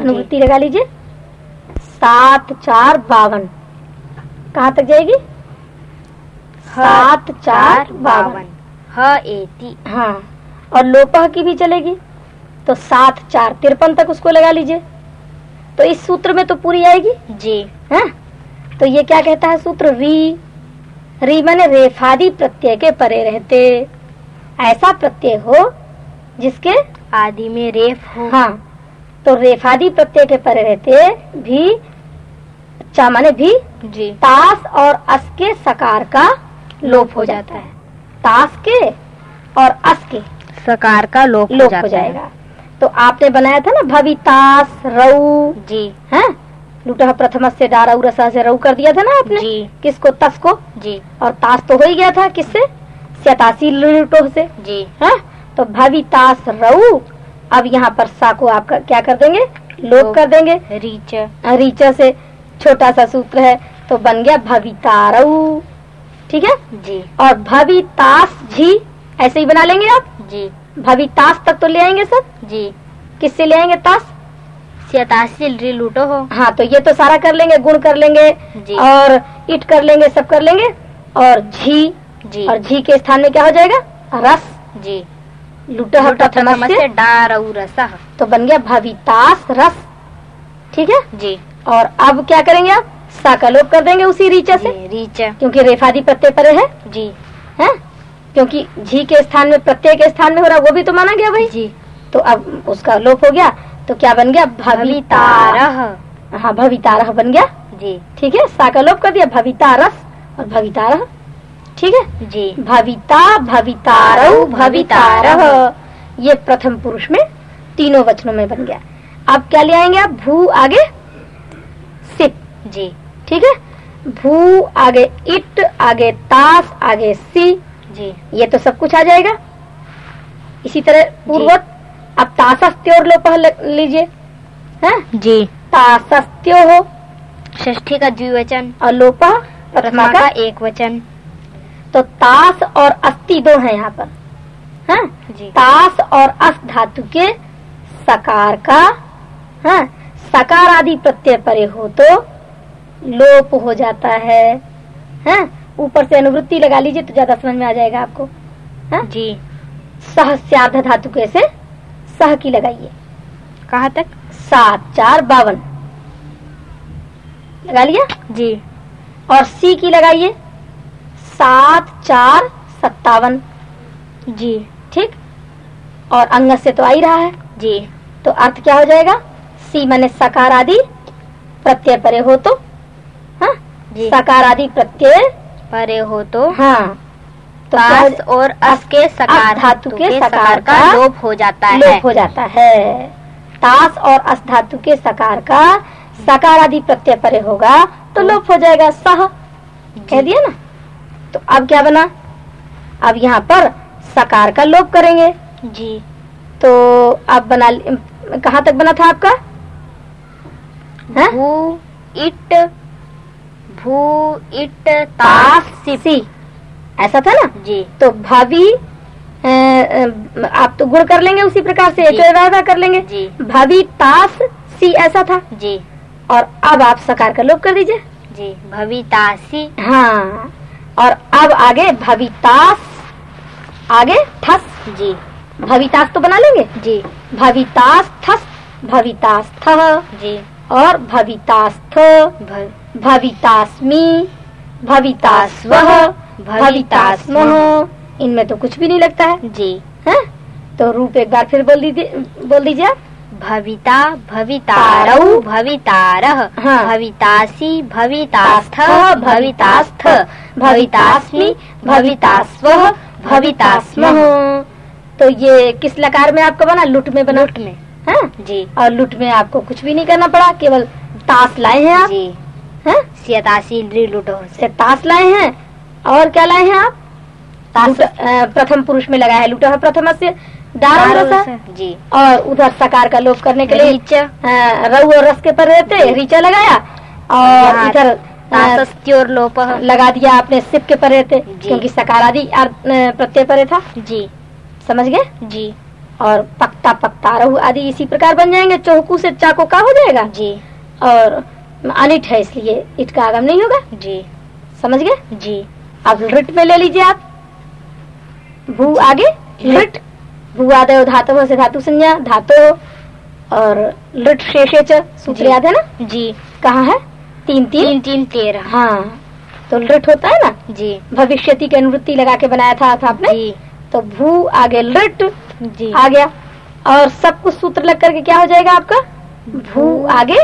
अनुवृत्ति लगा लीजिए। सात चार बावन। कहाँ तक जाएगी? सात चार बावन। ह एति हाँ और लोपह की भी चलेगी। तो सात चार तिरपन तक उसको लगा लीजिए। तो इस सूत्र में तो पूरी आएगी? जी। है? तो ये क्या कहता है सूत्र? री। री माने रेफादी प्रत्यय के परे रहते। ऐसा प्रत्यय हो जिसके आदि में रेफ हो। हाँ तो रेफादी प्रत्यय के परे रहते भी चा माने भी जी। तास और अस के सकार का लोप हो जाता है। तास के और अस के सकार का लोप हो लोप जाता हो। जाएगा। तो आपने बनाया था ना भवितास रऊ जी। है? लुटा प्रथम से डारा उरसा से रऊ कर दिया था ना आपने? जी। किसको? तस को? जी। और तास तो हो ही गया था किससे? सतासी लुटो से। जी। है? तो भवितास रऊ अब यहाँ पर सा को आप क्या कर देंगे? लोप लोप। कर देंगे। रीच। रीचा से छोटा सा सूत्र है तो बन गया भवितारऊ। ठीक है? जी। और भवितास झी ऐसे ही बना लेंगे आप? जी। भवितास तक तो ले आएँगे सर जी। किससे ले आएँगे तास? लूटो हो। हाँ तो ये तो सारा कर लेंगे गुण कर लेंगे जी। और इट कर लेंगे सब कर लेंगे और झी। जी। और झी के स्थान में क्या हो जाएगा? रस। जी। लुटा प्रथम प्रथम से डार रसः। तो बन गया भवितास रस। ठीक है? जी। और अब क्या करेंगे आप? सा का लोप कर देंगे उसी रीचा से? रीचा। क्योंकि रेफादी प्रत्यय परे है? जी। है? क्योंकि झी के स्थान में प्रत्यय के स्थान में हो रहा वो भी तो माना गया भाई। जी। तो अब उसका लोप हो गया। तो क्या बन गया? भवितार भवितारः हाँ भवितारह बन गया। जी। ठीक है? सा का लोप कर दिया भवितारस और भवितारह ठीक है? जी। भविता भवितारौ भवितारह ये प्रथम पुरुष में तीनों वचनों में बन गया। अब क्या ले आएँगे आप? भू आगे सिप। जी। ठीक है? भू आगे इट आगे तास आगे सी। जी। ये तो सब कुछ आ जाएगा। इसी तरह पूर्वत। अब तासस्त्योर लोप लीजिए। हैं? जी। तासस्त्यो हो। ष्ठी का द्विवचन। और लोप प्रथमा का एक वचन। तो तास और अस्थि दो हैं यहाँ पर। हैं? जी। तास और अस धातु के सकार का हैं? सकार आदि प्रत्यय परे हो तो लोप हो जाता है। हैं? ऊपर से अनुवृत्ति लगा लीजिए तो ज़्यादा समझ में आ जाएगा आपको। हैं? जी। सह स्याध धातु कैसे सह की लगाइए। कहाँ तक? सात चार बावन। लगा लिया? जी। और सी की लगाइए। सात चार सत्तावन। जी ठीक? और अंग से तो आ ही रहा है। जी तो अर्थ क्या हो जाएगा? सी माने सकार आदि प्रत्यय परे हो तो। हाँ? जी। सकार आदि प्रत्यय परे हो तो। हाँ। तो क्या और अस के सकार धातु के सकार सकार का का लोप हो जाता है। लोप हो जाता है। तास और अस धातु के सकार का सकार आदि प्रत्यय परे होगा तो लोप हो जाएगा सह। कह दिया ना? तो अब क्या बना? अब यहाँ पर सकार का लोप करेंगे। जी। तो अब बना कहाँ तक बना था आपका? भू इट भू इट तास ऐसा था ना? जी। तो भावी अ, आप तो गुण कर लेंगे उसी प्रकार से वादा कर लेंगे। जी। भावी तास सी ऐसा था। जी। और अब आप सकार का लोप कर दीजिए। जी भवितासी हाँ। और अब आगे भवितास। आगे ठस जी। भवितास तो बना लेंगे? जी। भवितास ठस भवितास थ जी। और भवितास्थ। भवितास्मी। भवितास्व। भवितास्म। इनमें तो कुछ भी नहीं लगता है। जी। है? तो रूप एक बार फिर बोल दीजिए बोल दीजिए आप। भविता भवितारौ भवितारः। हाँ। भवितासी भवितास्थ भवितास्थ। भवितास्मि भवितास्व भवितास्म। तो ये किस लकार में आपका बना? लुट में बना। लुट में। है? जी। और लुट में आपको कुछ भी नहीं करना पड़ा केवल तास लाए हैं आप? जी। हैं? सियतासी लुटो से। तास लाए हैं? और क्या लाए हैं आप? प्रथम पुरुष में लगाया है लुटो है प्रथम से दार और रसा जी। और उधर सकार का लोप करने के लिए रीच। रऊ और रस के पर रहते रीचा लगाया और इधर अ, तासस्त्योर लोप। लगा दिया आपने सिप के पर रहते। क्योंकि सकार आदि प्रत्यय परे था। जी। समझ गए? जी। और पकता पकता रहू आदि इसी प्रकार बन जाएँगे चौकू से चाको का हो जाएगा। जी। और अनिट है इसलिए इट का आगम नहीं होगा। जी। समझ गए? जी। अब लिट में ले लीजिए आप। भू आगे लिट। भू आदय धातु से धातु संज्ञा धातु और लिट शेषे सूत्र याद है ना? जी। कहाँ है? तीन तीन? तीन तीन तेरह। हाँ तो लिट होता है ना? जी। भविष्य की अनुवृत्ति लगा के बनाया था, था आपने? जी। तो भू आगे लिट जी। आ गया। और सब कुछ सूत्र लग करके क्या हो जाएगा आपका? भू आगे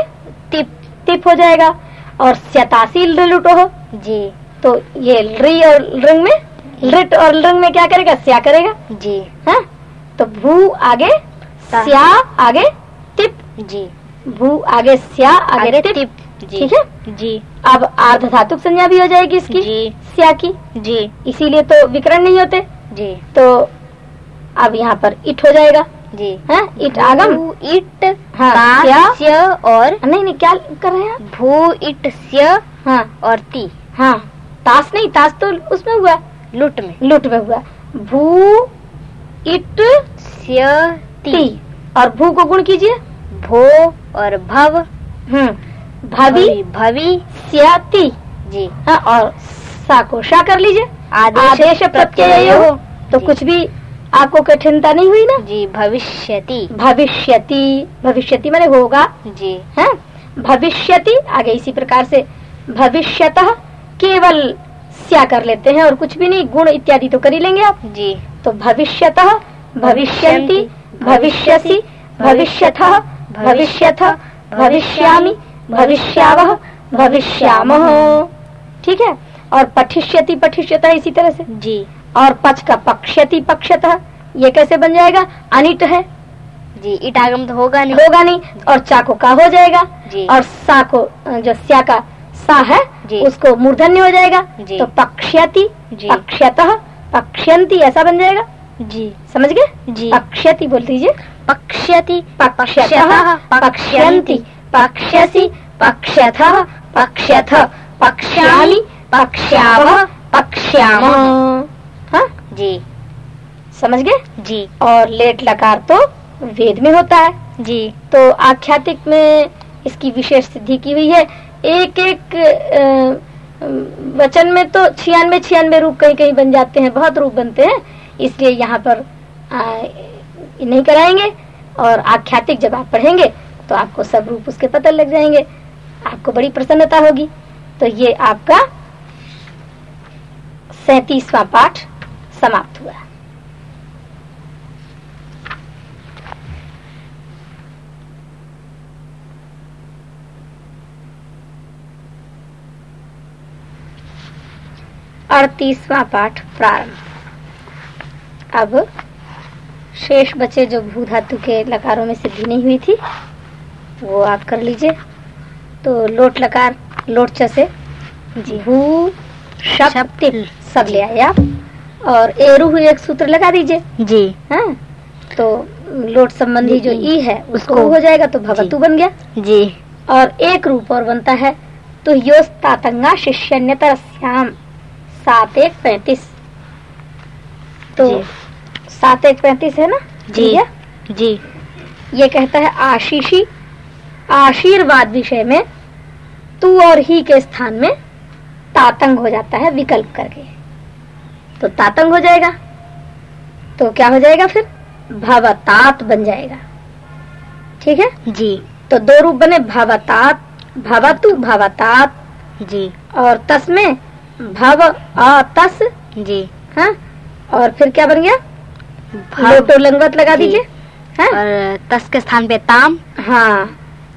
टिप टिप हो जाएगा। और सतासी लुटो। हो जी। तो ये री और रिंग में? लिट और लिंग में क्या करेगा? स्या करेगा। जी। है? तो भू आगे स्या आगे टिप जी। भू आगे स्या आगे, जी। ठीक है? जी। अब आर्ध धातुक संज्ञा भी हो जाएगी इसकी। जी। स्या की। जी। इसीलिए तो विकरण नहीं होते। जी। तो अब यहाँ पर इट हो जाएगा। जी। है? इट आगम। भू इट हाँ, और नहीं नहीं क्या कर रहे हैं भू इट स्य हाँ। और ती। हाँ। ताश नहीं ताश तो उसमें हुआ। लुट में। लुट में हुआ। भू इट स्य ती। ती और भू को गुण कीजिए। भो और भव। हम्म। भवि। भवि स्याति। जी। हाँ और सा को शा कर लीजिए। आदेश प्रत्यय। हो तो कुछ भी आपको कठिनता नहीं हुई ना? जी भविष्यति। भविष्यति। भविष्यति मैंने होगा। जी। है? भविष्यति आगे इसी प्रकार से भविष्यतः केवल स्या कर लेते हैं और कुछ भी नहीं गुण इत्यादि तो कर ही लेंगे आप। जी। तो भविष्यतः भविष्यन्ति भविष्यसि भविष्यथः भविष्यथ भविष्यामि भविष्यावः भविष्यामः। ठीक है? और पठिष्यति पठिष्यतः इसी तरह से। जी। और पच का पक्ष्यति पक्षतः ये कैसे बन जाएगा? अनिट है। जी इटागम तो होगा नहीं। होगा नहीं और चा को का हो जाएगा। जी। और सा को जो स्या का सा है जी। उसको मूर्धन्य हो जाएगा। जी। तो पक्ष्यति जी। पक्ष्यतः पक्ष्यंती ऐसा बन जाएगा? जी। समझ गए? जी। पक्ष्यति बोल दीजिए। पक्ष्यति पक्ष्यतः पक्ष्यसि पक्ष्यथः पक्ष्यथ पक्ष्यामि पक्ष्यावः पक्ष्यामः। हाँ? जी। समझ गए? जी। और लेट लकार तो वेद में होता है। जी। तो आख्यातिक में इसकी विशेष सिद्धि की हुई है। एक एक वचन में तो छियानवे छियानवे रूप कहीं कहीं बन जाते हैं बहुत रूप बनते हैं इसलिए यहाँ पर आ, नहीं कराएँगे और आख्यातिक जब आप पढ़ेंगे तो आपको सब रूप उसके पता लग जाएँगे आपको बड़ी प्रसन्नता होगी। तो ये आपका सैतीसवा पाठ समाप्त हुआ अड़तीसवा पाठ प्रारंभ। अब शेष बचे जो भू धातु के लकारों में सिद्धि नहीं हुई थी वो आप कर लीजिए। तो लोट लकार लोट च से जी भू शप सब ले आए आप और एरू हुई एक सूत्र लगा दीजिए। जी। हाँ तो लोट संबंधी जो ई है उसको हो जाएगा तो भवतु बन गया। जी। और एक रूप और बनता है तो योस तातंगा शिष्यन्यतर श्याम सात एक पैंतीस। तो सात एक पैंतीस है ना? जी। है? जी। ये कहता है आशीषी आशीर्वाद विषय में तू और ही के स्थान में तातंग हो जाता है विकल्प करके। तो तातंग हो जाएगा तो क्या हो जाएगा फिर? भवतात बन जाएगा। ठीक है? जी। तो दो रूप बने भवतात भवतु भवतात। जी। और तस में भव अतस जी। हाँ? और फिर क्या बन गया? भव- लोटो लंगवत लगा दीजिए। हाँ? और तस के स्थान पे ताम। हाँ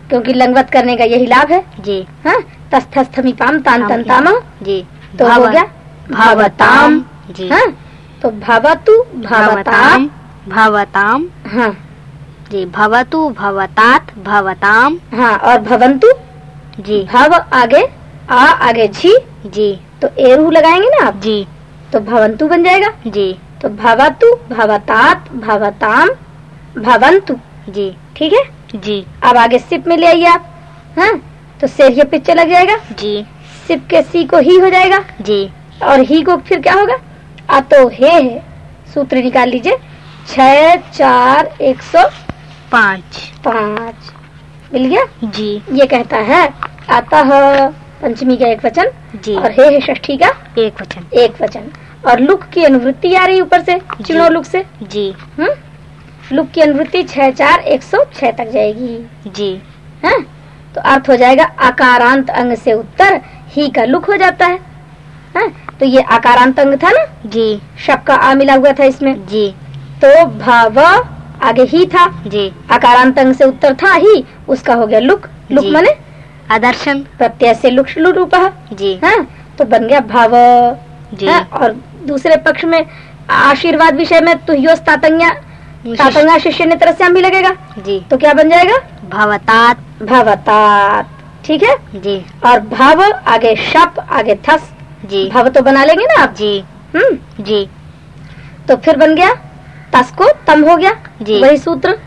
क्योंकि लंगवत करने का यही लाभ है। जी। हाँ? तस्थस्थमी पाम तान तन ताम जी। तो हो गया भवताम जी। हाँ? तो भवतु भवताम भवताम हाँ। जी। भवतु भवतात भवताम हाँ और भवंतु? जी। भव आगे आ आगे झी। जी। तो एरू लगाएँगे ना आप? जी। तो भवंतु बन जाएगा? जी। तो भवतु भवतात भवताम भवंतु। जी। ठीक है? जी। अब आगे सिप में ले आइए आप। हाँ? तो सेरिया पिक्चर लग जाएगा? जी। सिप के सी को ही हो जाएगा? जी। और ही को फिर क्या होगा? आ तो हे है। सूत्र निकाल लीजिए। छह चार एक सौ पाँच। पाँच। मिल गया? जी। ये कहता है अतः पंचमी का एक वचन जी। और हे है षष्ठी का एक वचन। एक वचन। और लुक की अनुवृत्ति आ रही ऊपर से चिनो लुक से। जी। हम्म? लुक की अनुवृत्ति छह चार एक सौ छह तक जाएगी। जी। है? तो अर्थ हो जाएगा आकारांत अंग से उत्तर ही का लुक हो जाता है। हैं? तो ये आकारांत अंग था ना? जी। शक का आ मिला हुआ था इसमें। जी। तो भाव आगे ही था। जी। आकारांत अंग से उत्तर था ही उसका हो गया लुक। लुक। माने आदर्शन प्रत्यय से लुक रूप जी। हैं? तो बन गया भाव। जी। हैं? और दूसरे पक्ष में आशीर्वाद विषय में तुह्यो तातंग्या तातंगा शिष्य ने तरस्याम भी लगेगा। जी। तो क्या बन जाएगा? भवतात। भवतात। ठीक है? जी। और भाव आगे शप आगे थस। जी। भाव तो बना लेंगे ना आप? जी। हम्म। जी। तो फिर बन गया तस को तम हो गया। जी। वही सूत्र।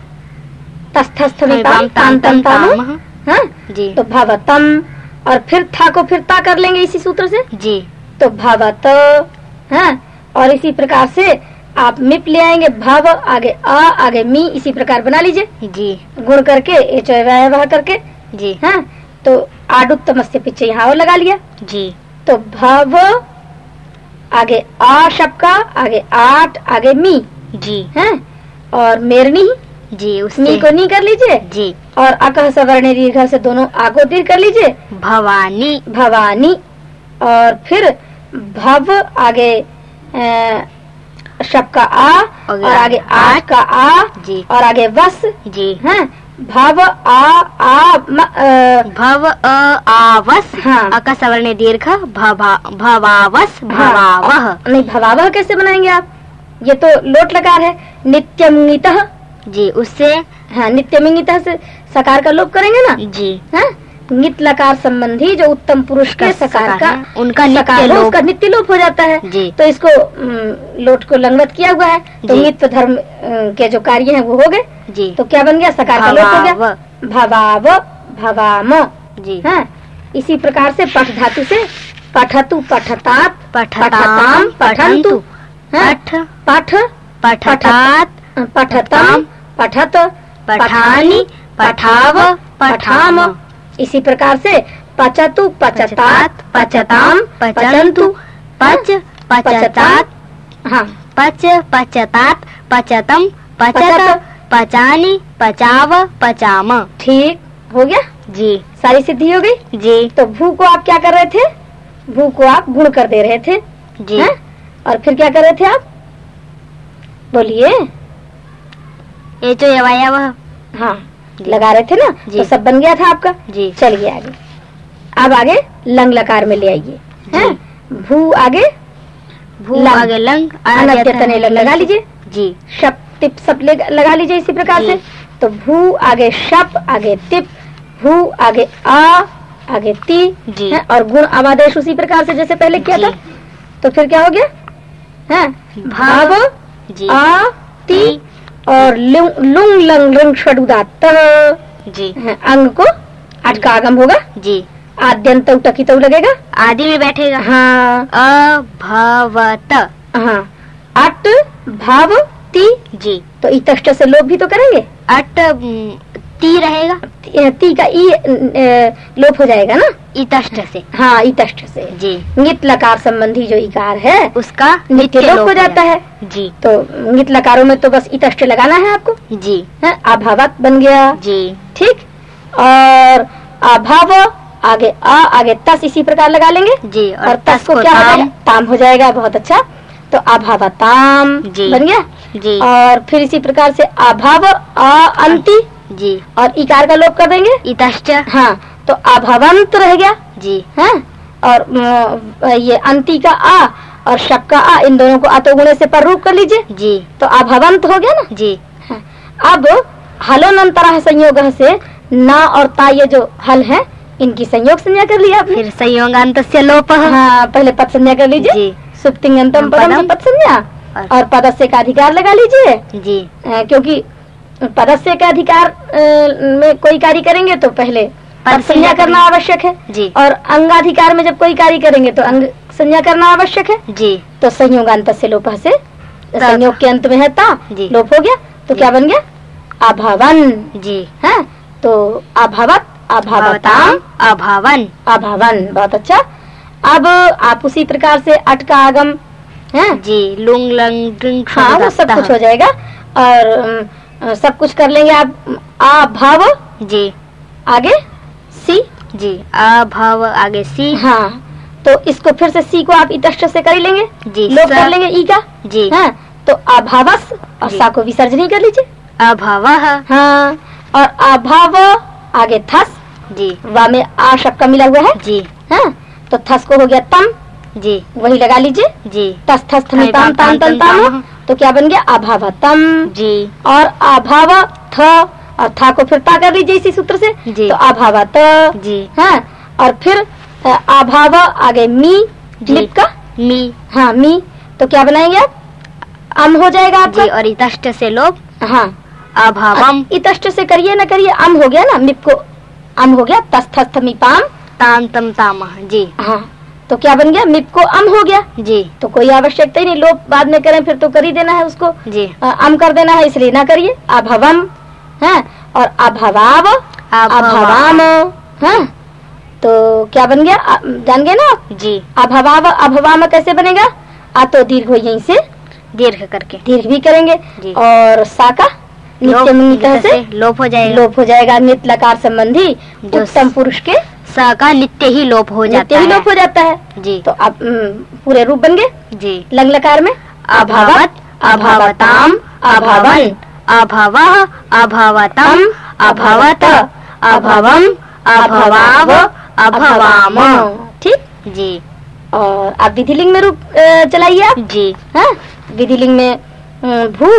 तस थस थम ताम ताम ताम। ताम। हाँ? जी। तो भवतम और फिर था को फिर ता कर लेंगे इसी सूत्र से? जी। तो भवत है? और इसी प्रकार से आप मिप ले आएँगे भव आगे अ आगे मी इसी प्रकार बना लीजिए। जी। गुण करके एच वह करके। जी। है? तो आडुत्तम से पीछे यहाँ और लगा लिया। जी। तो भव आगे आ शब्द का आगे आठ आगे मी। जी। है? और मेरनी। जी मी उससे को नी कर लीजिए। जी। और अकह सवर्ण दीर्घ से दोनों आगो दीर्घ कर लीजिए। भवानी। भवानी। और फिर भव आगे शब का आ और आगे आठ। का आ जी। और आगे वस। जी। है? भव आ आ म, भव अ आवस हाँ। अक सवर्ण दीर्घ भवा भवावस भवावह। हाँ, नहीं भवावह कैसे बनाएँगे आप? ये तो लोट लकार है नित्यमित जी उससे हाँ नित्यमित से सकार का लोप करेंगे ना? जी। हाँ? नित लकार संबंधी जो उत्तम पुरुष के सकार का उनका नित्य सकार लोप। उसका नित्य लोप हो जाता है। जी। तो इसको लोट को लंगवत किया हुआ है। तो नित्य धर्म के जो कार्य हैं वो हो गए। जी। तो क्या बन गया? सकार का लोप हो गया। भवाव भवाम। जी। हाँ? इसी प्रकार से पठ धातु से पठतु पठतात पठताम पठन्तु। हाँ, पठ। पठ। पठतात। पठतम। पठत पठानी पठाव पठाम। इसी प्रकार से पचतु पचतात पचताम पचन्तु पच पचतात। हाँ। पच पचतात पचतम पचत। पचानी पचाव पचाम। ठीक। हो गया? जी। सारी सिद्धि हो गई? जी। तो भू को आप क्या कर रहे थे? भू को आप गुण कर दे रहे थे। जी। हैं? और फिर क्या कर रहे थे आप? बोलिए। ये जो अवयव हाँ। लगा रहे थे ना। तो सब बन गया था आपका? जी। चलिए आगे। अब आगे लंग लकार में ले आइए। भू आगे? भू लंग। आगे लंग अनद्यतने लंग लगा लीजिए। जी। शप टिप सब लगा लीजिए इसी प्रकार से। तो भू आगे शप आगे तिप भू आगे आ आगे ती जी। है? और गुण आवादेश उसी प्रकार से जैसे पहले किया था। तो फिर क्या हो गया? है? भाव। जी। आ ती और लुंग लुंग लंग षडुदात जी। अंग को आज का आगम होगा? जी। आद्यंत टकी तो लगेगा? आदि में बैठेगा। हाँ। अभवत। हाँ। अट भाव ती। जी। तो इतष्ट से लोग भी तो करेंगे? अट ती रहेगा? ती का ई लोप हो जाएगा ना? इतष्ट से। हाँ इतष्ट से। जी। नित लकार संबंधी जो इकार है उसका नित्य लोप हो जाता है। जी। तो नित लकारों में तो बस इतष्ट लगाना है आपको। जी। है अभावत बन गया। जी। ठीक? और अभाव आगे आ आगे तस इसी प्रकार लगा लेंगे। जी और और तस को क्या ताम, जाएगा? ताम। हो जाएगा बहुत अच्छा। तो अभावताम जी। बन गया। जी। और फिर इसी प्रकार से अभाव अंति। जी। और इकार का लोप कर देंगे? इतश्च। हाँ तो अभवंत रह गया? जी। है? और ये अंति का आ और शक का आ इन दोनों को अतो गुणे से पर रूप कर लीजिए। जी। तो अभवंत हो गया ना? जी। हाँ। अब हलोनंतर संयोग से ना और ता ये जो हल है इनकी संयोग संज्ञा कर लिया आपने। फिर संयोगांत से लोप। हाँ पहले पद संज्ञा कर लीजिए। सुप्तिंगंतम पदम पदम। पद। संज्ञा और- और पदस्य का अधिकार लगा लीजिए। जी। क्योंकि पदस्य के अधिकार में कोई कार्य करेंगे तो पहले पद संज्ञा करना आवश्यक है। जी। और अंगाधिकार में जब कोई कार्य करेंगे तो अंग संज्ञा करना आवश्यक है। जी। तो संयोगांत से लोप से संयोग के अंत में है ता। लोप हो गया। तो क्या बन गया? अभवन जी। है? तो अभवत अभवताम अभावन अभवन बहुत अच्छा। अब आप उसी प्रकार से अट का आगम है? जी। लुंग लंग हाँ वो सब कुछ हो। जाएगा। और सब कुछ कर लेंगे। आप अभव जी। आगे? सी? जी अभाव आगे सी। हाँ। तो इसको फिर से सी को आप इतष्ट से कर लेंगे। जी स- कर लेंगे ई का। जी। हाँ तो अभावस और सा को विसर्जन ही कर लीजिए। अभाव हाँ। और अभाव आगे थस। जी। वा में आ शब्द का मिला हुआ है। जी। हाँ तो थस को हो गया तम। जी। वही लगा लीजिए। जी। तस थस थमी ताम ताम तम। ताम। तो क्या बन गया? अभावतम जी। और अभाव थ और था को फिर ता कर लीजिए इसी सूत्र से। जी। तो अभावत जी। हाँ और फिर अभाव आगे मी। लिप का। मी। हाँ मी। तो क्या बनाएँगे आप? अम हो जाएगा आपका। जी और इतष्ट से लोग हाँ। अभावम इतष्ट से करिए ना करिए अम हो गया ना मिप को। अम हो गया तस थस थमी पाम ताम तम ताम जी। हाँ। तो क्या बन गया? मिप को अम हो गया? जी। तो कोई आवश्यकता ही नहीं। लोग बाद में करें फिर तो कर ही देना है उसको। जी। अ, अम कर देना है इसलिए ना करिए। अभवम है? और अभवाव अभवाम है? तो क्या बन गया? जान गए ना? जी। अभवाव अभवाम कैसे बनेगा? आ तो दीर्घ हो यहीं से। दीर्घ करके। दीर्घ भी करेंगे। जी। और साका नित्य से लोप हो जाएगा। लोप हो जाएगा। नित्य लकार संबंधी उत्तम पुरुष के स का नित्य ही लोप हो जाता नित्य ही है। लोप हो जाता है। जी। तो अब पूरे रूप बन गए? जी। लंग लकार में? अभावत अभावताम अभावन अभाव अभावतम अभावत अभवम अभवाव अभवाम। ठीक? जी। और आप विधिलिंग में रूप चलाइए आप? जी। हाँ? विधिलिंग में भू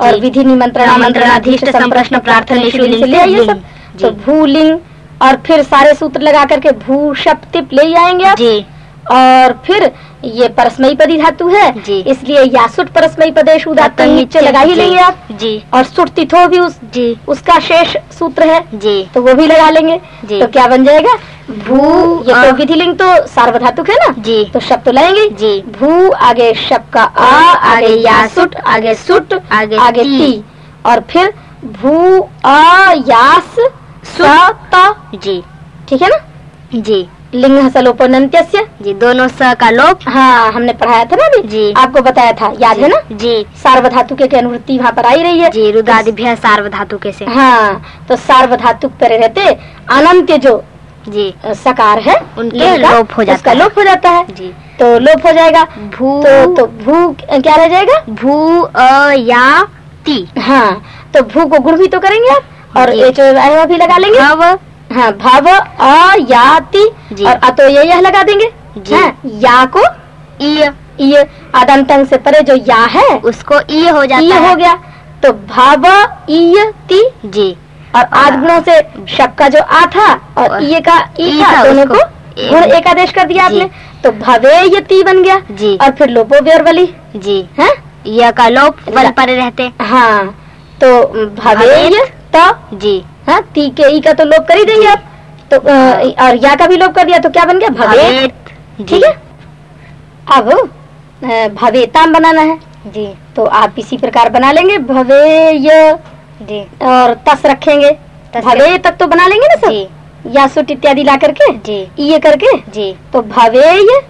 और विधि निमंत्रण आमंत्रणाधीष्ट संप्रश्न प्रार्थनेषु से ले सब। तो भूलिंग और फिर सारे सूत्र लगा करके भू शब्द तिप ले आएँगे आप। जी। और फिर ये परस्मयी पदी धातु है। जी। इसलिए यासुट परस्मयी पदेश उदात नीचे लगा ही लेंगे आप। जी। और सुट तिथो भी उस जी। उसका शेष सूत्र है। जी। तो वो भी लगा लेंगे। जी। तो क्या बन जाएगा? भू ये तो अ। विधिलिंग तो सार्वधातुक है ना? जी। तो शब्द तो लाएँगे। जी। भू आगे शब्द का आ आगे यासुट आगे सुट आगे आगे ती। ती। और फिर भू अ यास स जी। ठीक है ना? जी। लिंग हसलोपनंत्यस्य जी दोनों स का लोप। हाँ हमने पढ़ाया था ना अभी? जी। आपको बताया था याद है ना? जी। सार्वधातु के अनुवृत्ति वहाँ पर आई रही है। जी रुदादिभ्य सार्वधातुके से। हाँ तो सार्वधातुक पर रहते अनंत जो जी। सकार है उनके लोप हो जाता उसका है। लोप हो जाता है। जी। तो लोप हो जाएगा। भू तो तो भू क्या रह जाएगा? भू अ या ती। हाँ तो भू को गुण भी तो करेंगे आप। और जी। एच ओ भी लगा लेंगे? भव। हाँ भव अ याति। और अतो ये यह लगा देंगे? जी। हाँ, या को? ये आदंतंग से परे जो या है उसको इ हो जाता ये है। हो गया। तो भव इय ति जी। और आद गुणों से शब का जो आ था और और ये का ई ई था दोनों को गुण एकादेश कर दिया आपने। तो भवे ये ती बन गया। जी। और फिर लोपो व्यवली जी। है? य का लोप वन पर रहते। हाँ तो भवेय त जी। हाँ ती के ई का तो लोप कर ही देंगे आप। तो अ, और या का भी लोप कर दिया तो क्या बन गया? भवे भवेत। ठीक है। अब भवेताम बनाना है। जी। तो आप इसी प्रकार बना लेंगे। भवेय। जी। और तस रखेंगे। तस भवे तक तो बना लेंगे ना सब जी। या सुट इत्यादि ला करके? जी। ये करके? जी। तो भवेय।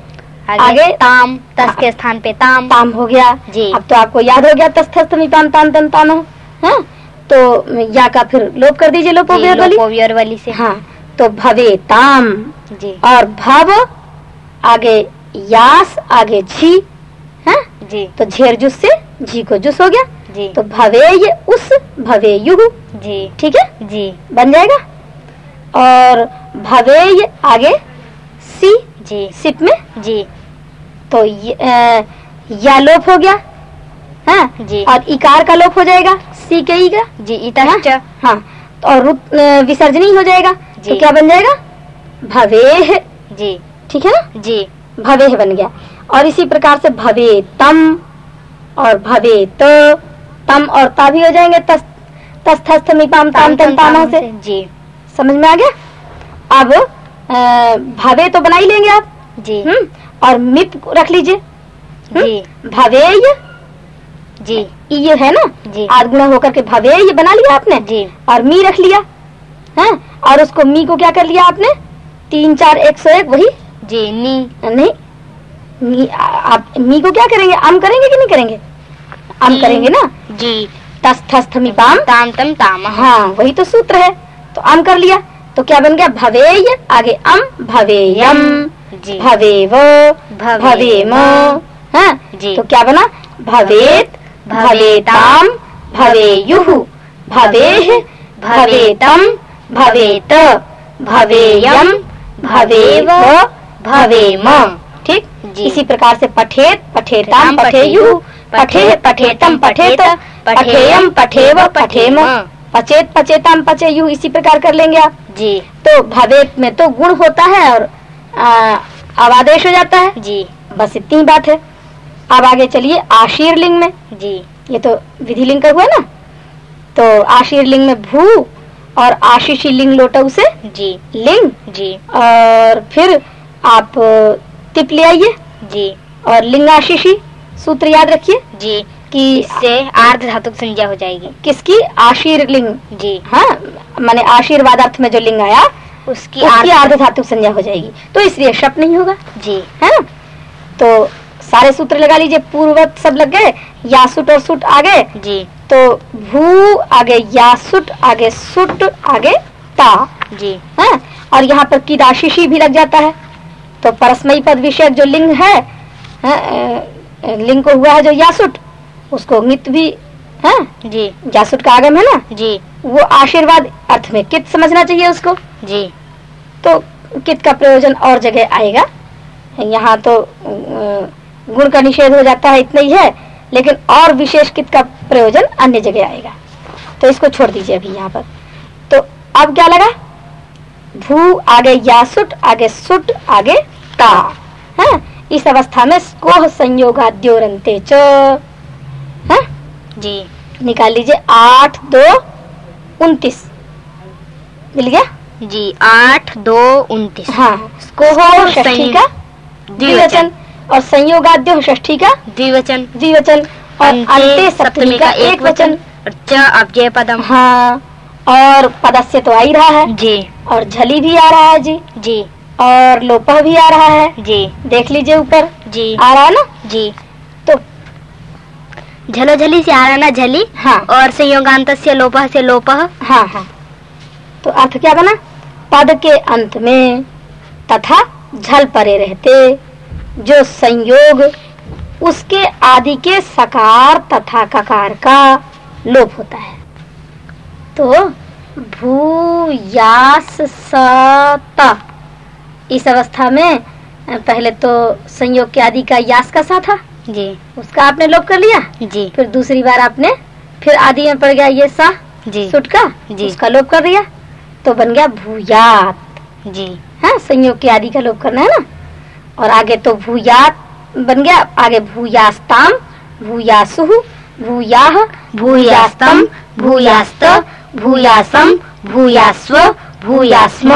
आगे, आगे। ताम। तस के स्थान पे ताम। ताम हो गया। जी। अब तो आपको याद हो गया तस थस तमी ताम ताम तम ताम है। तो या का फिर लोप कर दीजिए लोपो जी, व्यवली लोपोव्यर वाली से। हाँ तो भवे ताम जी। और भव आगे यास आगे झी है? जी। तो झेर जुस से झी को जुस हो गया। जी। तो भवेय उस भवे युग। जी। ठीक है? जी। बन जाएगा। और भवेय आगे सी जी। सिप में। जी। तो य- अ, या लोप हो गया। हाँ? जी। और इकार का लोप हो जाएगा। सी के का? जी इतश्च हाँ। तो और रुत- अ, विसर्जनी हो जाएगा। तो क्या बन जाएगा? भवेह। जी। ठीक है ना? जी। भवेह बन गया। और इसी प्रकार से भवे तम और भवे तो तम और ता भी हो जाएँगे। तस तस थस पाम ताम तम तामा से। जी। समझ में आ गया? अब भवे तो बना ही लेंगे आप। जी। हम्म। और मिप रख लीजिए। हम्म? जी। भवे जी। ये है ना गुणा होकर के भवे ये बना लिया आपने? जी। और मी रख लिया है? और उसको मी को क्या कर लिया आपने? तीन चार एक सौ एक वही? जी नी नहीं मी, आ- आप मी को क्या करेंगे? अम करेंगे कि नहीं करेंगे? अम करेंगे ना? जी। तस थस थमी पाम ताम तम ताम। हाँ वही तो सूत्र है। तो अम कर लिया। तो क्या बन गया? भवेय आगे अम भवेयम। जी। भवेव भवेम। भवेम। हाँ? जी। तो क्या बना? भवेत भवेताम भवेयुः। भवेः भवेतम भवेत। भवेयम भवेव भवेम। ठीक? इसी प्रकार से पठेत पठेताम पठेयु। पठे पठेतम पठेत पठेयम पठेव पठेम। पचेत पचेताम पचेयु इसी प्रकार कर लेंगे आप। जी। तो भवेत में तो गुण होता है और आ, अब हो जाता है। जी। बस इतनी बात है। अब आगे चलिए आशीर लिंग में। जी। ये तो विधि लिंग का हुआ ना? तो आशीर लिंग में भू और आशीषी लिंग लोटा उसे जी। लिंग। जी। और फिर आप तिप ले आइए। जी। और लिंग आशीषी सूत्र याद रखिए। जी। कि इससे आर्ध धातु संज्ञा हो जाएगी। किसकी? आशीर लिंग। जी। हाँ माने आशीर्वादार्थ में जो लिंग आया उसकी उसकी आर्ध आर्ध धातु संज्ञा हो जाएगी। तो इसलिए शप नहीं होगा। जी। है? ना तो सारे सूत्र लगा लीजिए पूर्वत सब लग गए यासुट और सुट आगे। जी। तो भू आगे यासुट आगे सुट आगे ता। जी। है? और यहाँ पर की राशिशी भी लग जाता है। तो परस्मयी पद विषयक जो लिंग है, है अ, लिंग को हुआ है जो यासुट उसको मित भी है? जी। यासुट का आगम है ना? जी। वो आशीर्वाद अर्थ में कित समझना चाहिए उसको? जी। तो कित का प्रयोजन और जगह आएगा। यहाँ तो गुण का निषेध हो जाता है इतना ही है लेकिन और विशेष कित का प्रयोजन अन्य जगह आएगा। तो इसको छोड़ दीजिए अभी यहाँ पर। तो अब क्या लगा? भू आगे यासुट आगे सुट आगे ता। है? इस अवस्था में कोह संयोगाद्योरंते च। जी। निकाल लीजिए आठ दो उन्तीस। मिल गया? जी आठ दो उन्तीस। हाँ। कोहो षष्ठी संयोग- का द्विवचन। और संयोगाद्य षष्ठी का द्विवचन। द्विवचन और अंते सप्तमी का एक वचन च अव्यय पदम। हाँ और पदस्य तो आ ही रहा है। जी। और झली भी आ रहा है जी। जी। और लोपह भी आ रहा है। जी। देख लीजिए ऊपर। जी। आ रहा है ना? जी। तो झलो झली से आ रहा है ना झली? हाँ। और संयोगांत से लोपह से लोपह। हाँ हाँ। तो अर्थ क्या बना? पद के अंत में तथा झल परे रहते। जो संयोग उसके आदि के सकार तथा ककार का लोप होता है। तो भू यास सता। इस अवस्था में पहले तो संयोग के आदि का यास का सा था। जी। उसका आपने लोप कर लिया? जी। फिर दूसरी बार आपने फिर आदि में पड़ गया ये सा जी। सुट का जी। उसका लोप कर दिया। तो बन गया भूयात। जी। है संयोग के आदि का लोप करना है ना? और आगे तो भूयात बन गया आगे भूयास्ताम भूयासु भूयाह भूयास्तम भूयास्त भूयासम भूयास्व भूयास्म।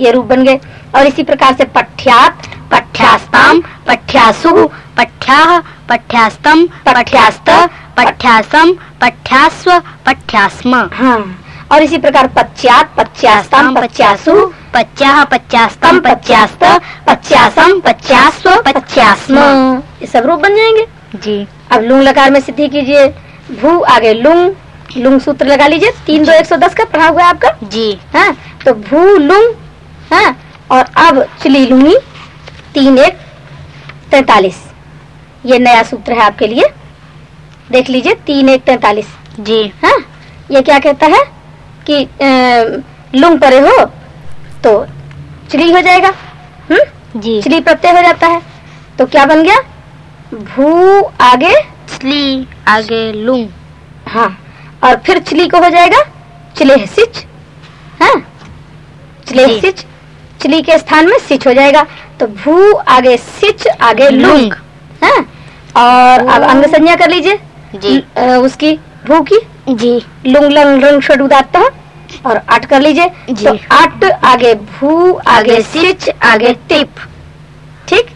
ये रूप बन गए। और इसी प्रकार से पठ्यात पठ्यास्ताम पठ्यासु पठ्याह पठ्यास्तम पठ्यास्त पठ्यासम पठ्यास्व पठ्यास्म। हाँ। और इसी प्रकार पश्चात पश्चास्ताम पश्चासु पच्चाह पच्चास्तम पच्चास्त पश्चासम पश्चास्व पश्चास्म ये सब रूप बन जाएँगे? जी। अब लुंग लकार में सिद्धि कीजिए। भू आगे लुंग। लुंग सूत्र लगा लीजिए। तीन दो एक सौ दस का पढ़ा हुआ है आपका। जी। हाँ तो भू लुंग हाँ और अब चली लुंगी तीन एक तैतालीस। ये नया सूत्र है आपके लिए। देख लीजिए तीन एक तैतालीस। जी। हाँ ये क्या कहता है? कि लुंग परे हो तो चली हो जाएगा। हम्म? जी। चली प्रत्यय हो जाता है। तो क्या बन गया? भू आगे। स्ली आगे लुंग हाँ। और फिर चली को हो जाएगा चले सिच। हाँ? चले। सिच। चिली के स्थान में सिच हो जाएगा। तो भू आगे सिच आगे लुंग हाँ? और अब अंग संज्ञा कर लीजिए। जी। उसकी भू की। जी। लुंग लंग रंग षड उदात्त और अट कर लीजिए। तो अट आगे भू आगे सिच आगे टिप। ठीक?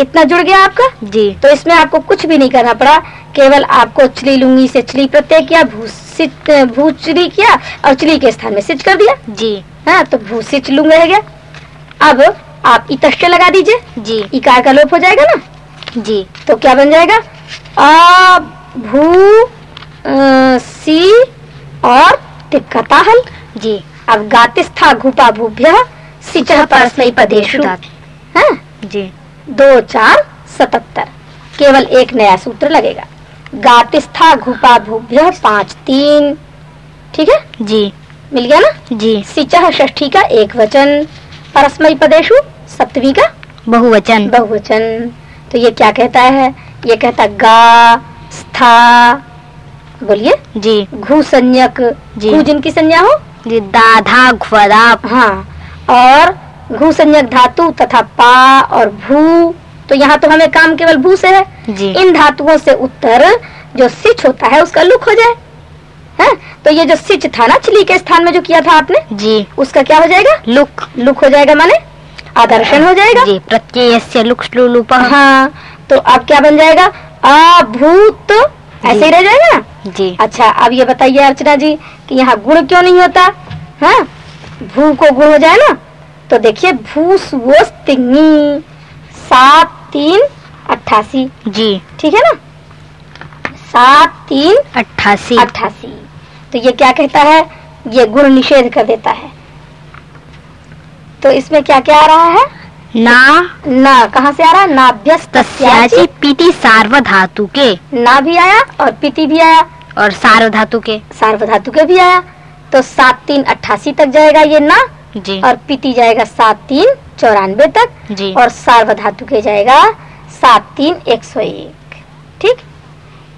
इतना जुड़ गया आपका? जी। तो इसमें आपको कुछ भी नहीं करना पड़ा। केवल आपको चली लुंगी से चली प्रत्यय किया भूसिच भूचली किया और चली के स्थान में सिच कर दिया। जी। हाँ तो भूसिच लुंग रह गया। अब आप इतश्च लगा दीजिए। जी। इकार का लोप हो जाएगा ना? जी। तो क्या बन जाएगा? आ भू अ, सी और तिक्कता हल जी। अब गातिस्था घुपा भूभ्य सिचह परस्मै पदेशु हाँ? जी। दो चार सतहत्तर। केवल एक नया सूत्र लगेगा। गातिस्था घुपा भूभ्य पाँच तीन। ठीक है? जी। मिल गया ना? जी। सिचह षष्ठी का एक वचन। परस्मय पदेशु सप्तमी का बहुवचन। बहुवचन। तो ये क्या कहता है? ये कहता गा स्था। बोलिए। जी। घू संज्ञक। जी। घू जिनकी संज्ञा हो? जी दाधा घ्वदा हाँ और घू संज्ञक धातु तथा पा और भू। तो यहाँ तो हमें काम केवल भू से है। जी। इन धातुओं से उत्तर जो सिच होता है उसका लुक हो जाए। है तो ये जो सिच था ना चिली के स्थान में जो किया था आपने जी। उसका क्या हो जाएगा? लुक। लुक हो जाएगा माने? आदर्शन हो जाएगा। जी प्रत्यय लुक लुलुप हाँ तो अब क्या बन जाएगा? अभूत ऐसे ही रह जाएगा? जी। अच्छा अब ये बताइए अर्चना जी कि यहाँ गुण क्यों नहीं होता? है? भू को गुण हो जाए ना तो देखिए भू तिंगी सात तीन अट्ठासी। जी। ठीक है ना? सात तीन अट्ठासी। अट्ठासी। तो ये क्या कहता है? ये गुण निषेध कर देता है। तो इसमें क्या क्या आ रहा है? ना। ना कहाँ से आ रहा है? नाभ्यस तस्याचि पीति सार्वधातु के। ना भी आया और पीति भी आया। और सार्वधातु के। सार्वधातु के भी आया। तो सात तीन अट्ठासी तक जाएगा ये ना। जी। और पिति जाएगा सात तीन चौरानवे तक। जी। और सार्वधातु के जाएगा सात तीन एक सौ एक। ठीक?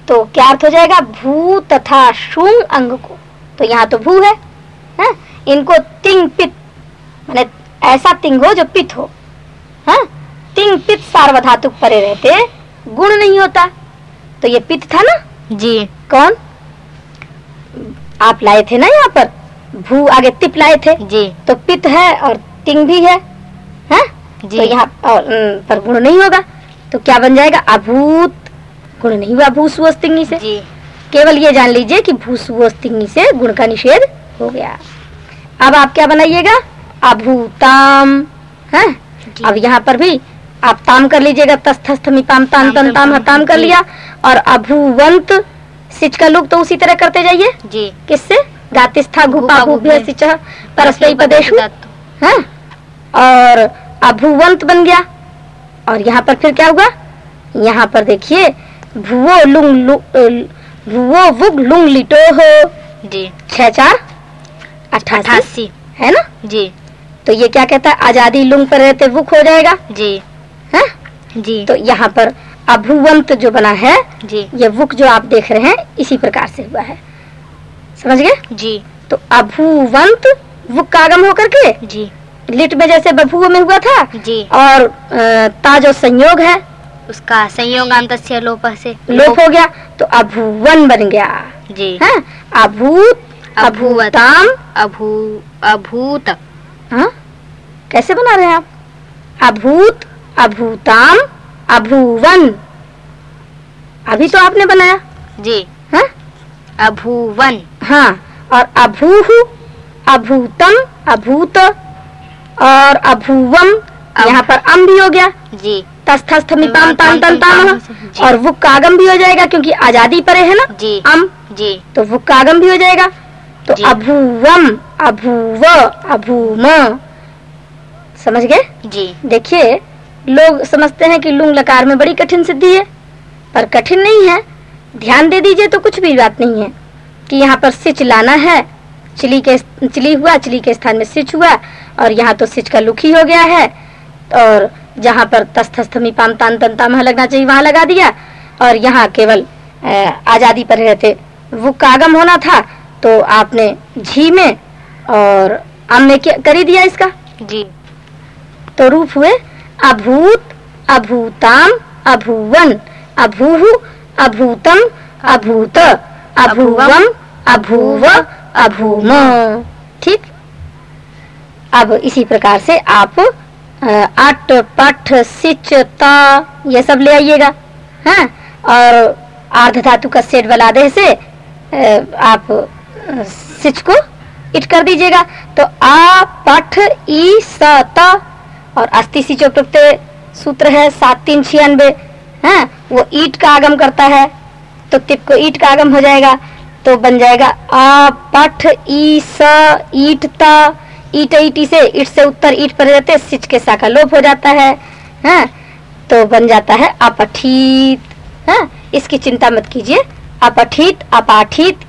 तो क्या अर्थ हो जाएगा? भू तथा शुंग अंग को। तो यहाँ तो भू है, है? इनको तिंग पित माने ऐसा तिंग हो जो पित हो। हाँ? तिंग पित सार्वधातुक परे रहते गुण नहीं होता। तो ये पित था ना? जी। कौन? आप लाए थे ना यहाँ पर? भू आगे तिप लाए थे। जी। तो पित है और तिंग भी है। हैं? जी। तो यहाँ और, अम, पर गुण नहीं होगा। तो क्या बन जाएगा? अभूत। गुण नहीं हुआ भूसुवस्तिंगी से। जी। केवल ये जान लीजिए कि भूसुवस्तिंगी से गुण का निषेध हो गया। अब आप क्या बनाइएगा? अभूताम। है? जी। अब यहाँ पर भी आप ताम कर लीजिएगा तस थस थमी पाम ताम तन ताम हताम कर लिया। और अभुवंत सिच का लुक तो उसी तरह करते जाइए। जी। किससे? गातिस्था घुपा भूभ्य। सिच परस्परी पदेशु है। और अभुवंत बन गया। और यहाँ पर फिर क्या हुआ? यहाँ पर देखिए भुवो लुंग भुवो वुग लुंग लिटो हो। जी। छह चार अठासी है ना? जी। तो ये क्या कहता है? आज़ादी लुंग पर रहते वुक हो जाएगा? जी। है? जी। तो यहाँ पर अभुवंत जो बना है जी। ये वुक जो आप देख रहे हैं इसी प्रकार से हुआ है। समझ गए? जी। तो अभुवंत वुक का आगम होकर के जी। लिट में जैसे बभुओ में हुआ था जी। और ता जो संयोग है। उसका संयोगांत से लोप से लोप हो गया तो अभुवन बन गया। जी। है? अभूत। अभूताम। अभू अभूत। हाँ? कैसे बना रहे हैं आप? अभूत अभूताम अभुवन। अभी तो आपने बनाया। जी। हाँ? अभूवन। हाँ और अभूहु अभूतम अभूत और अभुवम। यहाँ पर अम भी हो गया। जी। तस्थस्थ मिताम ताम ताम जी। और वो कागम भी हो जाएगा क्योंकि आज़ादी परे है ना? जी अम। जी। तो वो कागम भी हो जाएगा। तो। अभुवम अभुव अभूम। समझ गए? जी। देखिए लोग समझते हैं कि लुंग लकार में बड़ी कठिन सिद्धि है पर कठिन नहीं है। ध्यान दे दीजिए तो कुछ भी बात नहीं है। कि यहाँ पर सिच लाना है चिली के चिली हुआ चिली के स्थान में सिच हुआ और यहाँ तो सिच का लुक ही गया है और जहाँ पर तस्थस्थमी पाम तान तन ताम लगना चाहिए वहाँ लगा दिया और यहाँ केवल आज़ादी पर रहते। वो कागम होना था तो आपने झी में और अम में क्या कर ही दिया इसका? जी। तो रूप हुए अभूत अभूताम अभुवन अभूहु अभूतम अभूत अभुवम अभूव अभूम। ठीक? अब इसी प्रकार से आप अट पठ सिच ता ये सब ले आइएगा। हाँ? और आर्ध धातु का सेट बला दे से आप सिच को इट कर दीजिएगा। तो आ, पठ, ई, स, त, और अस्थि सिचो प्रत्यय सूत्र है, सात, तीन छियानबे है, वो ईट का आगम करता है तो तिप को ईट का आगम हो जाएगा तो बन जाएगा आ, पठ, ई, स, ईट, ता। ईट, ईटी से, ईट से उत्तर ईट पर जाते सिच के सा का लोप हो जाता है। हैं तो बन जाता है अपठित। हैं, इसकी चिंता मत कीजिए, अपठित, अपाठित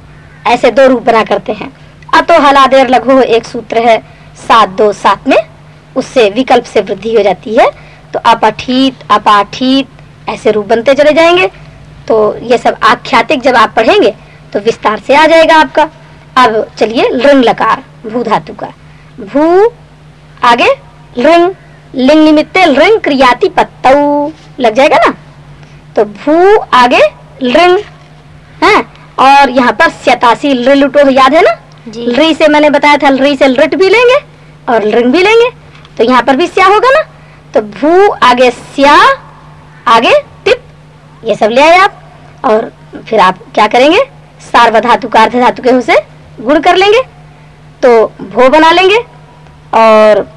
ऐसे दो रूप बना करते हैं। अतो हलादेर लघु एक सूत्र है, सात दो सात में। उससे विकल्प से वृद्धि हो जाती है। तो अपठित, अपाठित, ऐसे रूप बनते चले जाएँगे। तो ये सब आख्यातिक जब आप पढ़ेंगे तो विस्तार से आ जाएगा आपका। अब चलिए लृंग लकार, भू धातु का। भू, आगे, लृंग। लिंग निमित्त लृंग क्रियाति पत्तऊ लग जाएगा ना? तो भू, आगे, लृंग। है? और यहाँ पर सतासी लुटो याद है ना? लृ से मैंने बताया था लृ से लृट भी लेंगे और लृंग भी लेंगे। तो यहाँ पर भी स्या होगा ना? तो भू आगे स्या आगे टिप ये सब ले आए आप। और फिर आप क्या करेंगे? सार्वधातु का अर्ध धातु के उसे गुण कर लेंगे। तो भो बना लेंगे और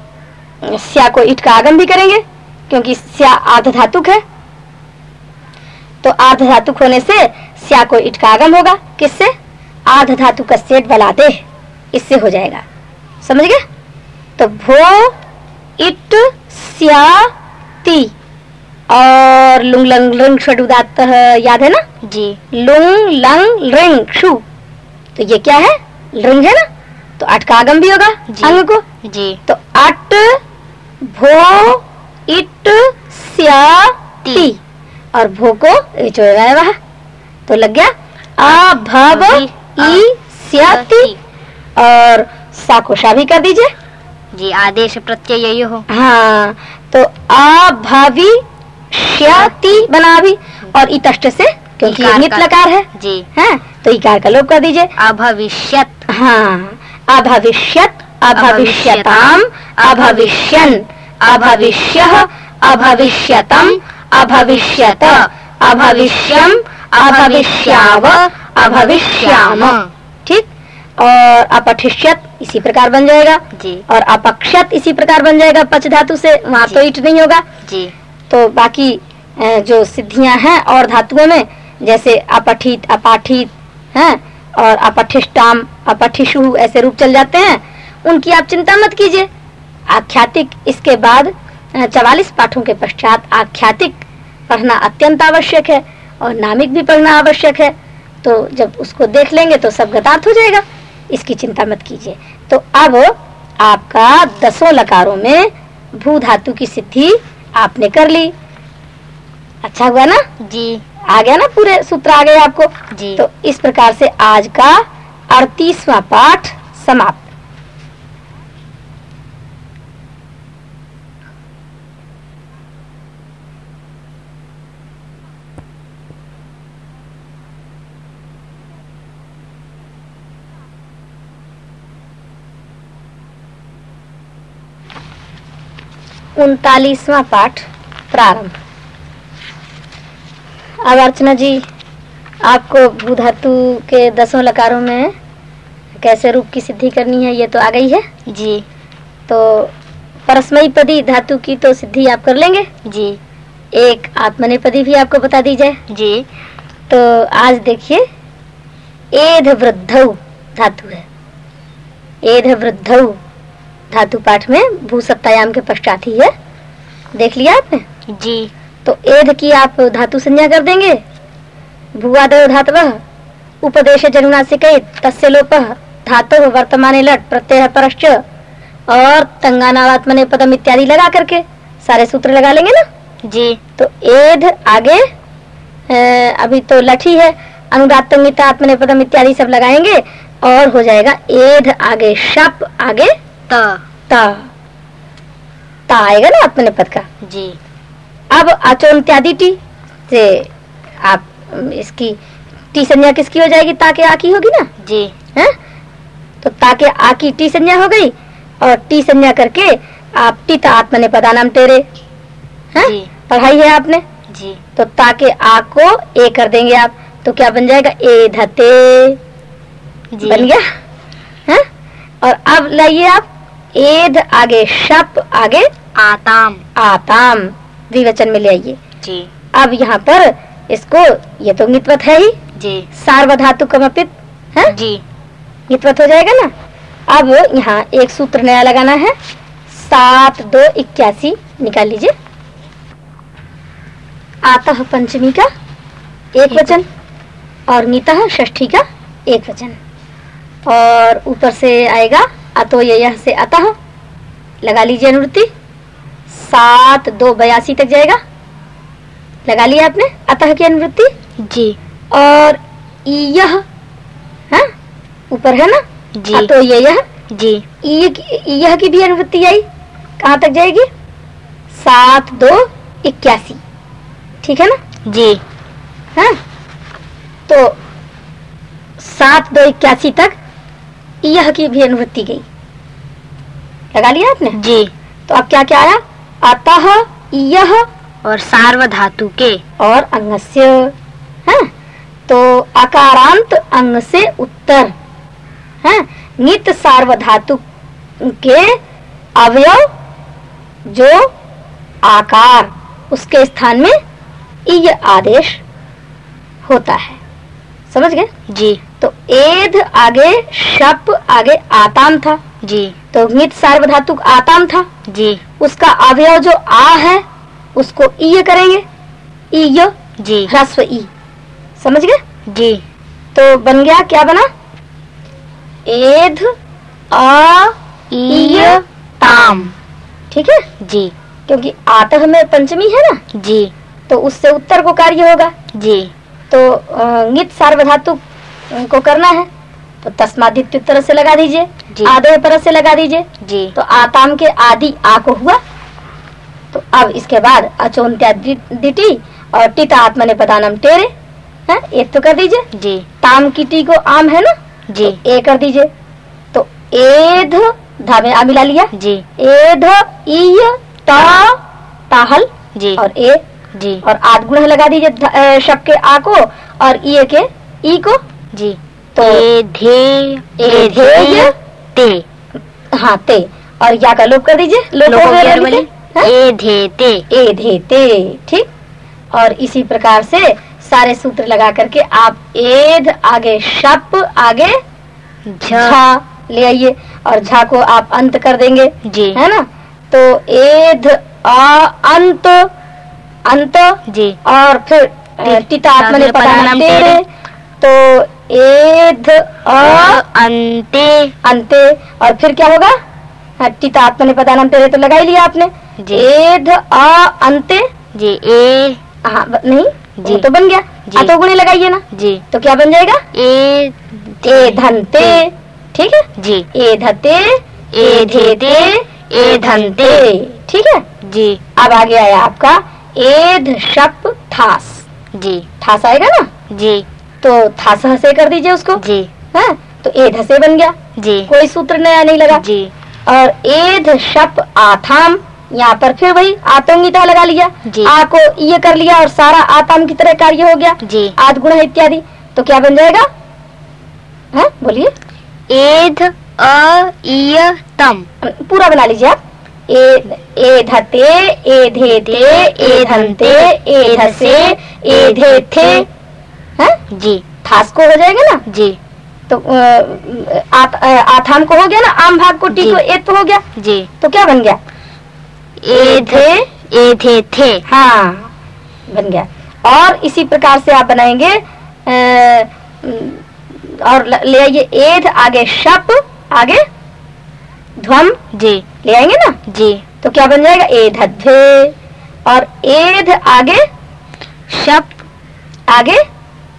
स्या को ईट का आगम भी करेंगे क्योंकि स्या आध धातुक है। तो आध धातुक होने से स्या को का आगम होगा। किससे? आध धातु का सेट बला दे। इससे हो जाएगा। समझ गए? तो भो इट स्या ती। और लुंग लंग लंग षडुदात याद है ना? जी। लुंग लंग रिंग शु तो ये क्या है? लिंग है ना? तो अट का आगम भी होगा अंग को। जी। तो अट भो इट स्या ती। और भो को है वह तो लग गया? आ भव ई स्याति और सा को शा भी कर दीजिए। जी आदेश प्रत्यय यही हो। हाँ तो अभावी श्याति बना भी। और इतष्ट से क्योंकि नित लकार है। जी। है तो इकार का लोप कर दीजिए। अभविष्यत हाँ अभविष्यत अभविष्यताम अभविष्यन अभविष्य अभविष्यतम अभविष्यत अभविष्यम अभविष्याव अभविष्याम। ठीक? और अपठिष्यत इसी प्रकार बन जाएगा। जी। और अपक्षत इसी प्रकार बन जाएगा पच धातु से वहाँ तो ईट नहीं होगा। जी। तो बाकी जो सिद्धियाँ हैं और धातुओं में जैसे अपठित अपाठित हैं और अपठिष्टाम अपठिशु ऐसे रूप चल जाते हैं उनकी आप चिंता मत कीजिए। आख्यातिक इसके बाद चवालीस पाठों के पश्चात आख्यातिक पढ़ना अत्यंत आवश्यक है। और नामिक भी पढ़ना आवश्यक है। तो जब उसको देख लेंगे तो सब गतार्थ हो जाएगा। इसकी चिंता मत कीजिए। तो अब आपका दसों लकारों में भू धातु की सिद्धि आपने कर ली। अच्छा हुआ ना? जी। आ गया ना पूरे सूत्र? आ गए आपको? जी। तो इस प्रकार से आज का अड़तीसवा पाठ समाप्त। उनतालीसवा पाठ प्रारंभ। अब अर्चना जी आपको भू धातु के दसों लकारों में कैसे रूप की सिद्धि करनी है ये तो आ गई है? जी। तो परस्मयी पदी धातु की तो सिद्धि आप कर लेंगे? जी। एक आत्मनिपदी भी आपको बता दी जाए? जी। तो आज देखिए एध वृद्ध धातु है। एध वृद्ध धातु पाठ में भू सत्तायाम के पश्चात ही है। देख लिया आपने? जी। तो एध की आप धातु संज्ञा कर देंगे? भूआदय धातव उपदेश जनुना से कही तस्य लोप धातु वर्तमान लट प्रत्यय परश्च और तंगानात्मने पदम इत्यादि लगा करके सारे सूत्र लगा लेंगे ना? जी। तो एध आगे अभी तो लठी है अनुदात आत्मने पदम इत्यादि सब लगाएँगे और हो जाएगा एध आगे शप आगे त। ता। ता आएगा ना अपने पद का? जी। अब आचरण इत्यादि टी से आप इसकी टी संज्ञा किसकी हो जाएगी? ताके आकी होगी ना? जी। है? तो ताके आकी टी संज्ञा हो गई और टी संज्ञा करके आप टित आत्मने पदानाम टेरे हैं? जी। पढ़ाई है आपने? जी। तो ताके आ को ए कर देंगे आप। तो क्या बन जाएगा? ए धते। जी। बन गया? हैं? और अब लाइए आप एध आगे शप आगे आताम। आताम। द्विवचन में ले आइए। जी। अब यहाँ पर इसको ये तो नित्वत है ही। जी। सार्वधातु कमपित है? जी। नित्वत हो जाएगा ना? अब यहाँ एक सूत्र नया लगाना है। सात दो इक्यासी निकाल लीजिए। आतः पंचमी का एक वचन और नीतः षष्ठी का एक वचन। और ऊपर से आएगा अतो ये यह से अतः लगा लीजिए अनुवृत्ति। सात दो बयासी तक जाएगा। लगा लिया आपने अतः की अनुवृत्ति? जी। और यह है? ऊपर है ना? जी। हाँ, तो ये यह। जी। की- यह की भी अनुवृत्ति आई? कहाँ तक जाएगी? सात दो इक्यासी। ठीक है ना? जी। है? तो सात दो इक्यासी तक यह की भी अनुवृत्ति गई। लगा लिया आपने? जी। तो अब क्या क्या आया? अतः यह और सार्वधातु के। और अंगस्य है? तो अकारांत अंग से उत्तर है? नित सार्वधातु के अवयव जो आकार उसके स्थान में इ आदेश होता है। समझ गए? जी। तो एध आगे शप आगे आताम था। जी। तो मित सार्वधातुक आताम था। जी। उसका अवयव जो आ है उसको इ करेंगे। इ जी। ह्रस्व ई। समझ गए? जी। तो बन गया क्या बना? एध आ ताम। ठीक है? जी। क्योंकि आतः में पंचमी है ना? जी। तो उससे उत्तर को कार्य होगा। जी। तो नित सार्वधातु को करना है तो तस्मादित्य तरह से लगा दीजिए। आधे पर से लगा दीजिए। जी। तो आताम के आदि आ को हुआ। तो अब इसके बाद अचोन्त्या दिटी और टिता आत्मा ने पदानम टेरे है एक तो कर दीजिए। जी। ताम की टी को आम है ना? जी। तो ए कर दीजिए। तो एध धा में आ मिला लिया। जी। एध ता ताहल जी। और ए। जी। और आद गुण लगा दीजिए शब के आ को और ई के ई को। जी तो ते। हाँ ते। और या का लोप कर दीजिए लोप हो गया हाँ? ए धे ते। ए धे ते ठीक? और इसी प्रकार से सारे सूत्र लगा करके आप एध आगे शप आगे झा। ले आइए। और झा को आप अंत कर देंगे जी। है ना? तो एध आ अंत अंत। जी। और फिर अ, टिता आत्मा ने तेरे। तो एध आ अंते। अंते। और फिर क्या होगा? हाँ, टिता आत्मा ने पदानाम तेरे तो लगा ही लिया आपने। एध आ अंते। जी ए। हाँ नहीं? जी। तो बन गया। जी। तो गुणे लगाइए ना। जी। तो क्या बन जाएगा? ए ए धनते। ठीक है? जी। ए धते। ए धेते। ए धनते। ठीक है? जी। अब आगे आया आपका। एध शप थास। जी। थास आएगा ना? जी। तो था हसे कर दीजिए उसको। जी। है? तो एध हसे बन गया। जी। कोई सूत्र नया नहीं लगा। जी। और एध शप आथाम यहाँ पर फिर वही आतंगिता लगा लिया। जी। आ को ये कर लिया और सारा आताम की तरह कार्य हो गया। जी। आद गुण इत्यादि। तो क्या बन जाएगा? है बोलिए। एध अ तम। पूरा बना लीजिए आप। ए ए धते ए धेते ए है? जी। थास को हो जाएगा ना? जी। तो आथाम को हो गया ना? आम भाग को टी। को एत हो गया? जी। तो क्या बन गया? एधे एधे थे थे। हाँ बन गया। और इसी प्रकार से आप बनाएँगे और ले आइए एध आगे शप आगे ध्वम। जी। ले आएँगे ना? जी। तो क्या बन जाएगा? एध और एध आगे शप आगे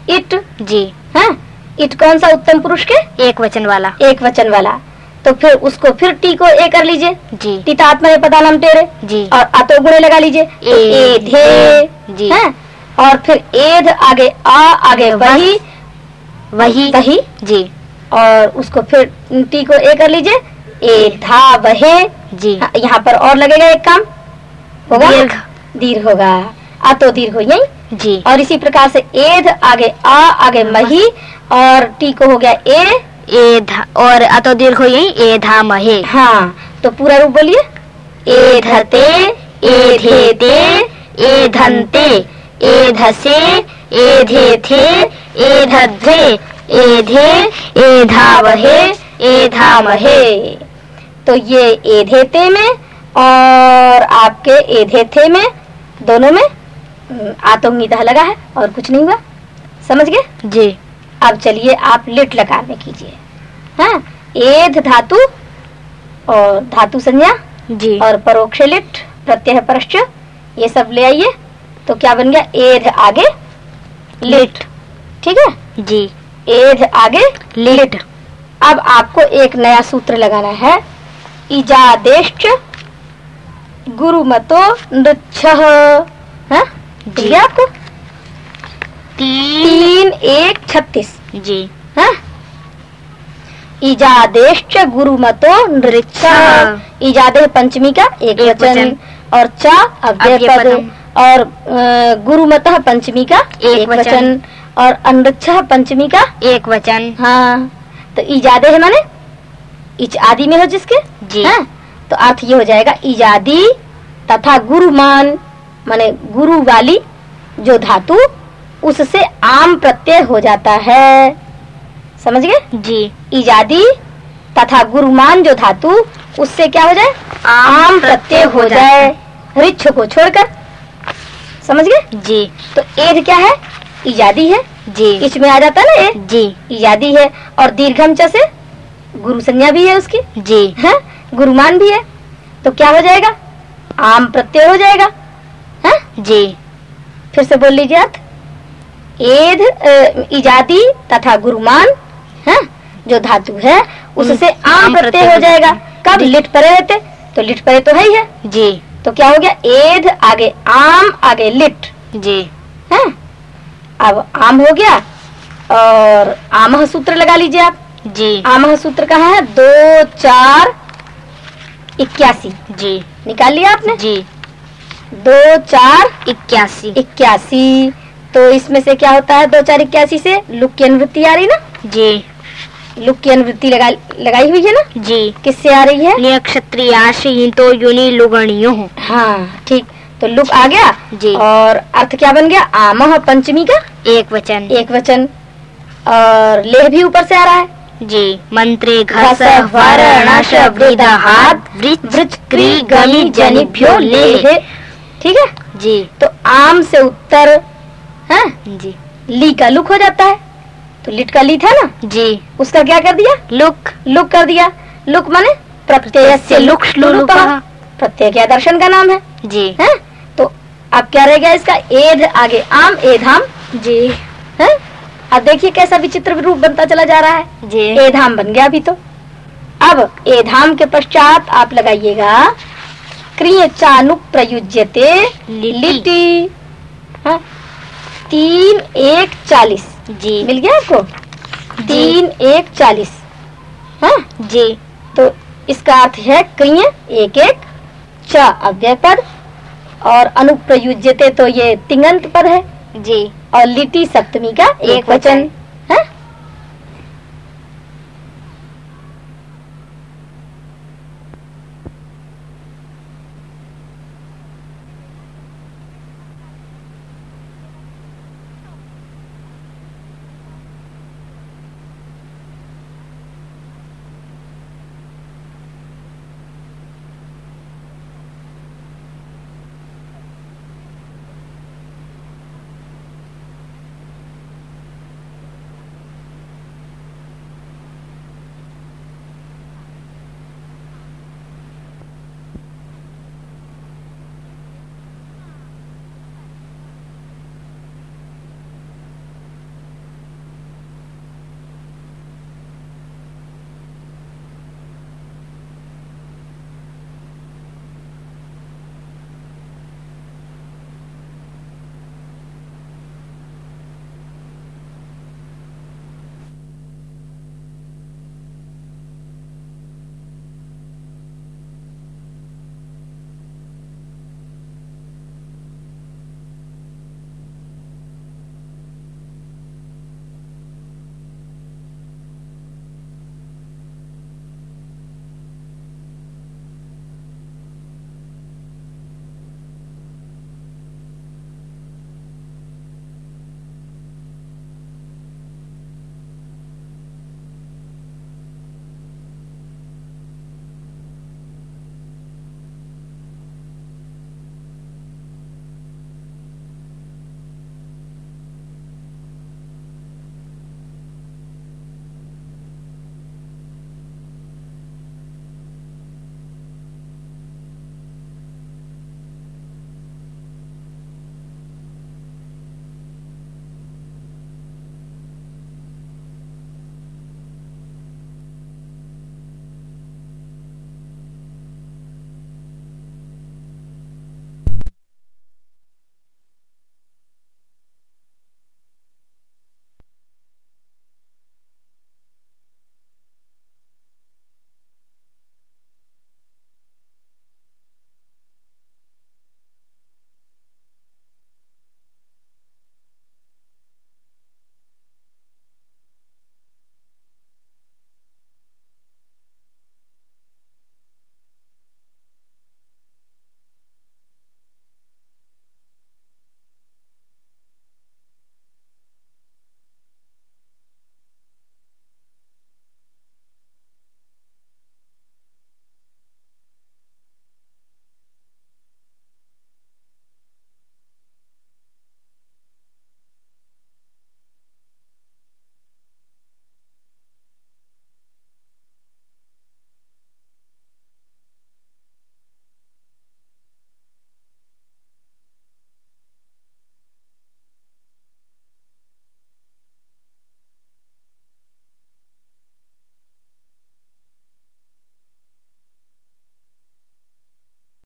इट जी। है? इट कौन सा उत्तम पुरुष के? एक वचन वाला। एक वचन वाला। तो फिर उसको फिर टी को ए कर लीजिए। जी। टीता आत्मा में पता नाम टेरे जी। और अतो गुणे लगा लीजिए। तो ए- एधे जी। है? और फिर एध आगे आ आगे वस। वही। वही। जी। और उसको फिर टी को ए कर लीजिए। ए धा वहे। जी। हाँ, यहाँ पर और लगेगा एक काम। होगा? दीर्घ। होगा। आ तो दीर्घ हो यही। जी। और इसी प्रकार से एध आगे आ आगे मही और टी को हो गया ए। ए और अतो दीर्घ हो यही ए धा महे। हाँ तो पूरा रूप बोलिए। ए धते ए धेते ए धनते ए धसे ए धेथे ए धद्धे ए धे ए धावहे ए धामहे तो ये ए धेते में और आपके ए धेथे में दोनों में आतोंगी दह लगा है और कुछ नहीं हुआ। समझ गए? जी। अब चलिए आप लिट लकार में कीजिए। हाँ एध धातु और धातु संज्ञा जी। और परोक्ष लिट प्रत्यय परश्च ये सब ले आइए। तो क्या बन गया? एध आगे लिट। ठीक है? जी। एध आगे लिट। अब आपको एक नया सूत्र लगाना है। इजादेश्च गुरुमतो नृच्छ। हाँ? जी। आपको तीन एक छत्तीस। जी। हाँ? इजादेश्च गुरुमतो नृच्छ। इजादे पंचमी का एक वचन। और चा अव्यय अव्यय पद और अ, गुरुमतः पंचमी का एक वचन। और अनृच्छ पंचमी का एक वचन। हाँ। तो इजादे है माने? इच आदि में हो जिसके? जी। हाँ? तो अर्थ ये हो जाएगा। इजादी तथा गुरुमान। माने गुरु वाली जो धातु उससे आम प्रत्यय हो जाता है। समझ गए? जी। इजादी तथा गुरुमान जो धातु उससे क्या हो जाए? आम प्रत्यय हो जाए। रिच्छ को छोड़कर। समझ गए? जी। तो एध क्या है? इजादी है। जी। इच में आ जाता है ना ए जी। इजादी है। और दीर्घम से गुरु संज्ञा भी है उसकी। जी। है? गुरुमान भी है। तो क्या हो जाएगा? आम प्रत्यय हो जाएगा। जी। फिर से बोल लीजिए आप। एध इजादी तथा गुरुमान है जो धातु है उससे आम आम प्रत्यय हो हो जाएगा। कब? लिट परे रहते तो? लिट परे तो है ही है। जी। तो क्या हो गया? एध आगे आम आगे लिट। जी। है? अब आम हो गया और आमह सूत्र लगा लीजिए आप। जी। आमह सूत्र कहाँ है? दो चार इक्यासी। जी। निकाल लिया आपने? जी। दो चार इक्यासी। इक्यासी। तो इसमें से क्या होता है? दो चार इक्यासी से लुक की अनुवृत्ति आ रही ना? जी। लुक की अनुवृत्ति लगा लगाई हुई है ना? जी। किससे आ रही है? नियक्षत्रियाशी तो युनि लुगणियो हाँ। ठीक। तो लुक आ गया? जी। और अर्थ क्या बन गया? आमह पंचमी का? एक वचन। एक वचन। और लेह भी ऊपर से आ रहा है? जी। मंत्रे घस वर्णश वृदहात वृच क्री गमी जनिभ्यो लेह ठीक है? जी। तो आम से उत्तर है? जी। ली का लुक हो जाता है। तो लिट का ली था ना? जी। उसका क्या कर दिया? लुक। लुक कर दिया। लुक माने प्रत्यय से लुक प्रत्यय क्या दर्शन का नाम है। जी। है? तो अब क्या रह गया इसका? एध आगे। आम एधाम। जी। है? अब देखिए कैसा विचित्र रूप बनता चला जा रहा है। जी। एधाम बन गया अभी तो। अब एधाम के पश्चात आप लगाइएगा क्रिय चानुक प्रयुज्यते लिटि। लिटि। हाँ? तीन एक चालीस। जी। मिल गया आपको? तीन एक चालीस। हाँ? जी। तो इसका अर्थ है क्रिय एक एक च अव्यय पद और अनुप्रयुज्यते तो ये तिंगंत पद है। जी। और लिटि सप्तमी का एक। वचन।